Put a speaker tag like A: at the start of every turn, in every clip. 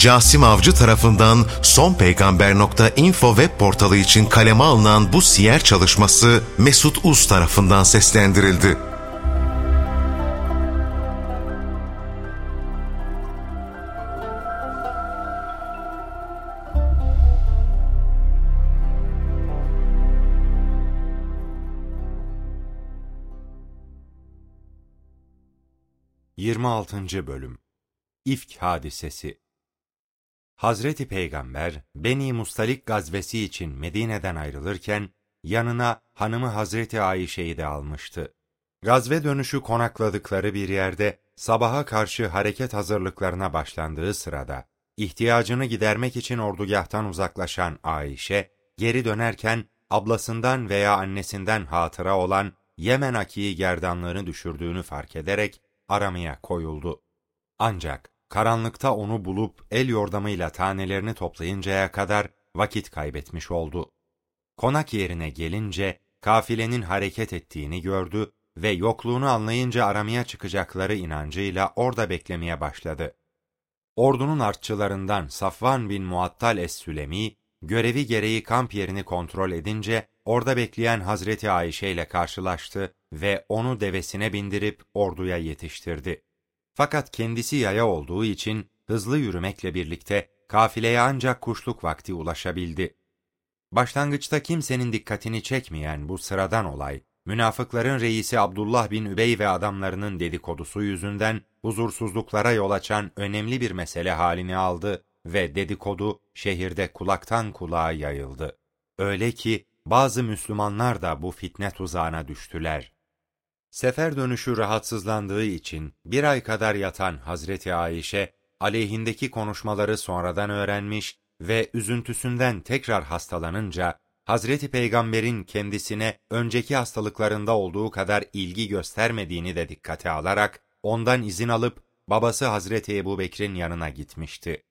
A: Casim Avcı tarafından sonpeygamber.info web portalı için kaleme alınan bu siyer çalışması Mesut Uz tarafından seslendirildi.
B: Yirmi altıncı Bölüm İfk Hadisesi Hazreti Peygamber Beni Mustalik gazvesi için Medine'den ayrılırken yanına hanımı Hazreti Ayşe'yi de almıştı. Gazve dönüşü konakladıkları bir yerde sabaha karşı hareket hazırlıklarına başlandığı sırada ihtiyacını gidermek için ordugahtan uzaklaşan Ayşe geri dönerken ablasından veya annesinden hatıra olan Yemen akiyi gerdanlığını düşürdüğünü fark ederek aramaya koyuldu. Ancak karanlıkta onu bulup el yordamıyla tanelerini toplayıncaya kadar vakit kaybetmiş oldu. Konak yerine gelince kafilenin hareket ettiğini gördü ve yokluğunu anlayınca aramaya çıkacakları inancıyla orada beklemeye başladı. Ordunun artçılarından Safvan bin Muattal es-Sülemi, görevi gereği kamp yerini kontrol edince orada bekleyen Hazreti Ayşe ile karşılaştı ve onu devesine bindirip orduya yetiştirdi. Fakat kendisi yaya olduğu için hızlı yürümekle birlikte kafileye ancak kuşluk vakti ulaşabildi. Başlangıçta kimsenin dikkatini çekmeyen bu sıradan olay, münafıkların reisi Abdullah bin Übey ve adamlarının dedikodusu yüzünden huzursuzluklara yol açan önemli bir mesele halini aldı ve dedikodu şehirde kulaktan kulağa yayıldı. Öyle ki bazı Müslümanlar da bu fitne tuzağına düştüler. Sefer dönüşü rahatsızlandığı için bir ay kadar yatan Hazreti Ayşe, aleyhindeki konuşmaları sonradan öğrenmiş ve üzüntüsünden tekrar hastalanınca, Hazreti Peygamber'in kendisine önceki hastalıklarında olduğu kadar ilgi göstermediğini de dikkate alarak, ondan izin alıp babası Hazreti Ebu Bekir'in yanına gitmişti.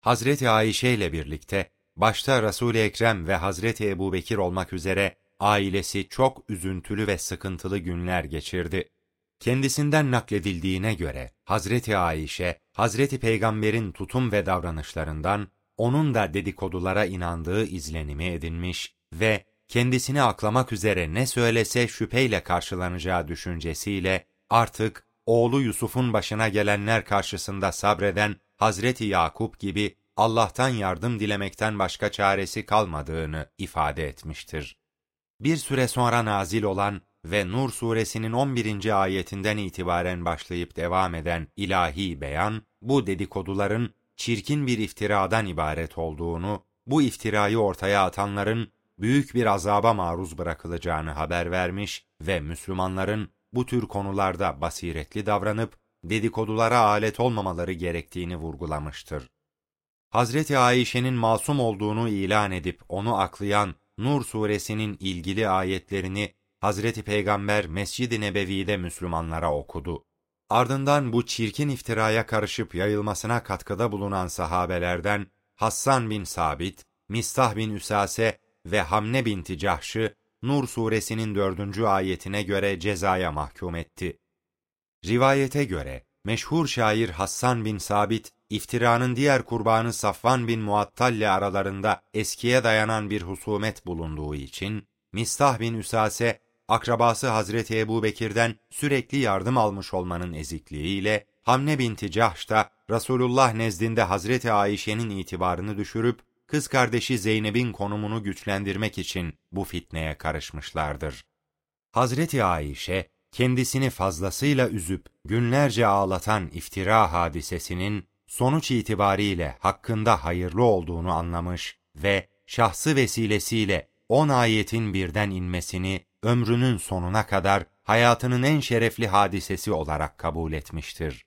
B: Hazreti Ayşe ile birlikte, başta Resul-i Ekrem ve Hazreti Ebu Bekir olmak üzere ailesi çok üzüntülü ve sıkıntılı günler geçirdi. Kendisinden nakledildiğine göre Hazreti Ayşe, Hazreti Peygamber'in tutum ve davranışlarından onun da dedikodulara inandığı izlenimi edinmiş ve kendisini aklamak üzere ne söylese şüpheyle karşılanacağı düşüncesiyle artık oğlu Yusuf'un başına gelenler karşısında sabreden Hazreti Yakup gibi Allah'tan yardım dilemekten başka çaresi kalmadığını ifade etmiştir bir süre sonra nazil olan ve Nur suresinin 11. ayetinden itibaren başlayıp devam eden ilahi beyan, bu dedikoduların çirkin bir iftiradan ibaret olduğunu, bu iftirayı ortaya atanların büyük bir azaba maruz bırakılacağını haber vermiş ve Müslümanların bu tür konularda basiretli davranıp dedikodulara alet olmamaları gerektiğini vurgulamıştır. Hazreti Ayşe'nin masum olduğunu ilan edip onu aklayan Nur suresinin ilgili ayetlerini Hazreti Peygamber Mescid-i Nebevi'de Müslümanlara okudu. Ardından bu çirkin iftiraya karışıp yayılmasına katkıda bulunan sahabelerden Hassan bin Sabit, Mistah bin Üsase ve Hamne binti Cahş'ı Nur suresinin dördüncü ayetine göre cezaya mahkum etti. Rivayete göre meşhur şair Hassan bin Sabit iftiranın diğer kurbanı Safvan bin Muattal ile aralarında eskiye dayanan bir husumet bulunduğu için, Mistah bin Üsase, akrabası Hazreti Ebu Bekir'den sürekli yardım almış olmanın ezikliğiyle, Hamne binti Cahş da Resulullah nezdinde Hazreti Ayşe'nin itibarını düşürüp, kız kardeşi Zeynep'in konumunu güçlendirmek için bu fitneye karışmışlardır. Hazreti Ayşe, kendisini fazlasıyla üzüp günlerce ağlatan iftira hadisesinin sonuç itibariyle hakkında hayırlı olduğunu anlamış ve şahsı vesilesiyle on ayetin birden inmesini ömrünün sonuna kadar hayatının en şerefli hadisesi olarak kabul etmiştir.